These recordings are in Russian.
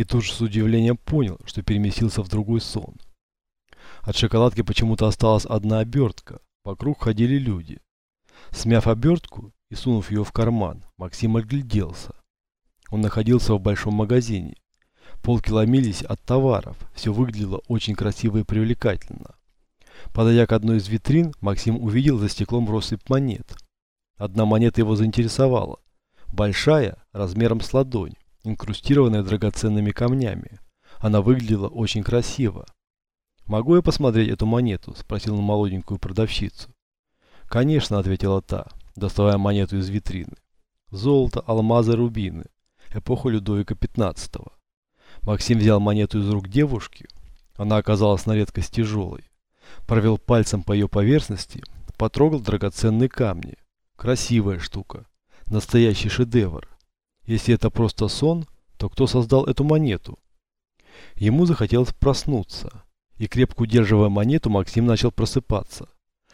И тут же с удивлением понял, что переместился в другой сон. От шоколадки почему-то осталась одна обертка. Вокруг ходили люди. Смяв обертку и сунув ее в карман, Максим огляделся. Он находился в большом магазине. Полки ломились от товаров. Все выглядело очень красиво и привлекательно. Подойдя к одной из витрин, Максим увидел за стеклом россыпь монет. Одна монета его заинтересовала. Большая, размером с ладонь, инкрустированная драгоценными камнями. Она выглядела очень красиво. «Могу я посмотреть эту монету?» – спросил он молоденькую продавщицу. «Конечно», – ответила та, доставая монету из витрины. «Золото, алмазы, рубины. Эпоха Людовика XV». Максим взял монету из рук девушки. Она оказалась на редкость тяжелой. Провел пальцем по ее поверхности, потрогал драгоценные камни. Красивая штука. Настоящий шедевр. Если это просто сон, то кто создал эту монету? Ему захотелось проснуться и крепко удерживая монету, Максим начал просыпаться.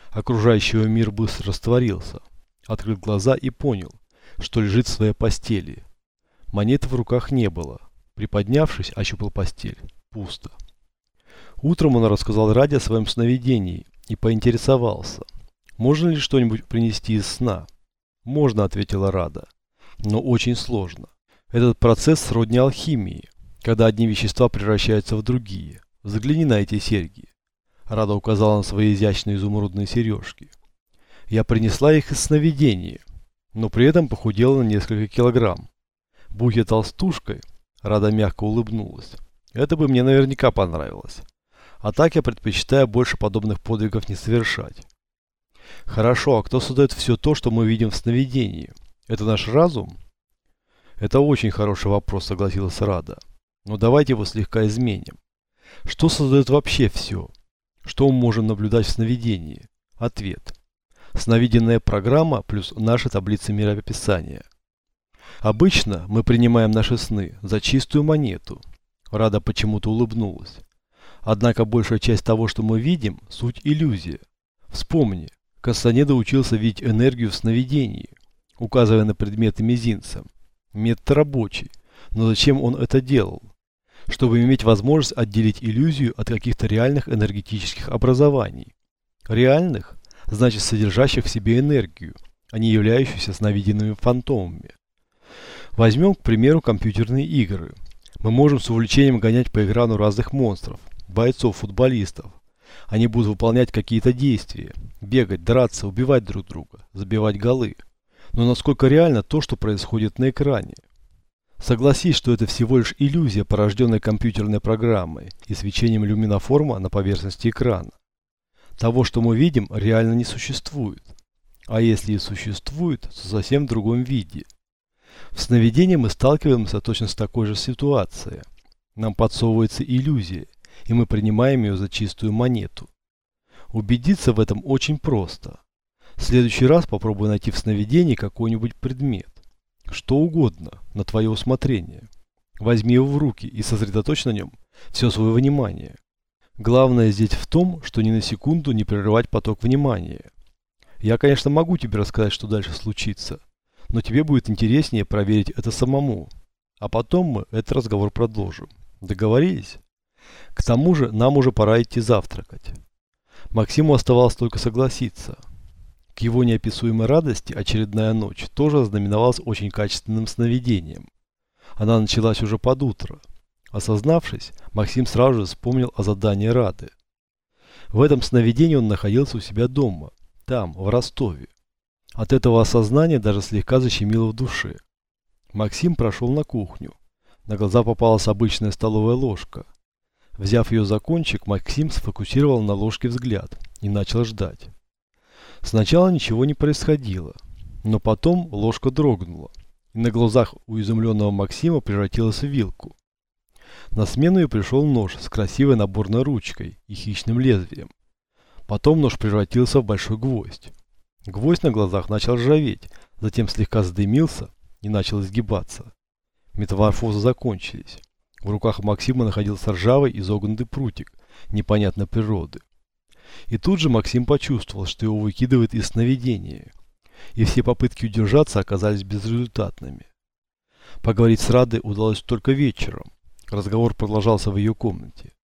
Окружающий мир быстро растворился. Открыл глаза и понял, что лежит в своей постели. Монеты в руках не было. Приподнявшись, ощупал постель. Пусто. Утром он рассказал Раде о своем сновидении и поинтересовался, можно ли что-нибудь принести из сна. «Можно», — ответила Рада, — «но очень сложно. Этот процесс сродни алхимии, когда одни вещества превращаются в другие. Загляни на эти серьги. Рада указала на свои изящные изумрудные сережки. Я принесла их из сновидения, но при этом похудела на несколько килограмм. Будь я толстушкой, Рада мягко улыбнулась. Это бы мне наверняка понравилось. А так я предпочитаю больше подобных подвигов не совершать. Хорошо, а кто создает все то, что мы видим в сновидении? Это наш разум? Это очень хороший вопрос, согласилась Рада. Но давайте его слегка изменим. Что создает вообще все? Что мы можем наблюдать в сновидении? Ответ. Сновиденная программа плюс наша таблица мироописания. Обычно мы принимаем наши сны за чистую монету. Рада почему-то улыбнулась. Однако большая часть того, что мы видим, суть иллюзия. Вспомни, Кастанеда учился видеть энергию в сновидении, указывая на предметы мизинцем. Метод рабочий, но зачем он это делал? чтобы иметь возможность отделить иллюзию от каких-то реальных энергетических образований. Реальных – значит содержащих в себе энергию, а не являющихся сновиденными фантомами. Возьмем, к примеру, компьютерные игры. Мы можем с увлечением гонять по экрану разных монстров, бойцов, футболистов. Они будут выполнять какие-то действия, бегать, драться, убивать друг друга, забивать голы. Но насколько реально то, что происходит на экране? Согласись, что это всего лишь иллюзия, порожденная компьютерной программой и свечением люминоформа на поверхности экрана. Того, что мы видим, реально не существует. А если и существует, то совсем в другом виде. В сновидении мы сталкиваемся точно с такой же ситуацией. Нам подсовывается иллюзия, и мы принимаем ее за чистую монету. Убедиться в этом очень просто. В следующий раз попробуй найти в сновидении какой-нибудь предмет. Что угодно, на твое усмотрение. Возьми его в руки и сосредоточь на нем все свое внимание. Главное здесь в том, что ни на секунду не прерывать поток внимания. Я, конечно, могу тебе рассказать, что дальше случится, но тебе будет интереснее проверить это самому. А потом мы этот разговор продолжим. Договорились? К тому же нам уже пора идти завтракать. Максиму оставалось только согласиться. К его неописуемой радости очередная ночь тоже ознаменовалась очень качественным сновидением. Она началась уже под утро. Осознавшись, Максим сразу же вспомнил о задании Рады. В этом сновидении он находился у себя дома, там, в Ростове. От этого осознания даже слегка защемило в душе. Максим прошел на кухню. На глаза попалась обычная столовая ложка. Взяв ее за кончик, Максим сфокусировал на ложке взгляд и начал ждать. Сначала ничего не происходило, но потом ложка дрогнула, и на глазах у изумленного Максима превратилась в вилку. На смену ей пришел нож с красивой наборной ручкой и хищным лезвием. Потом нож превратился в большой гвоздь. Гвоздь на глазах начал ржаветь, затем слегка задымился и начал изгибаться. Метаморфозы закончились. В руках Максима находился ржавый изогнутый прутик непонятной природы. И тут же Максим почувствовал, что его выкидывает из сновидения. И все попытки удержаться оказались безрезультатными. Поговорить с Радой удалось только вечером. Разговор продолжался в ее комнате.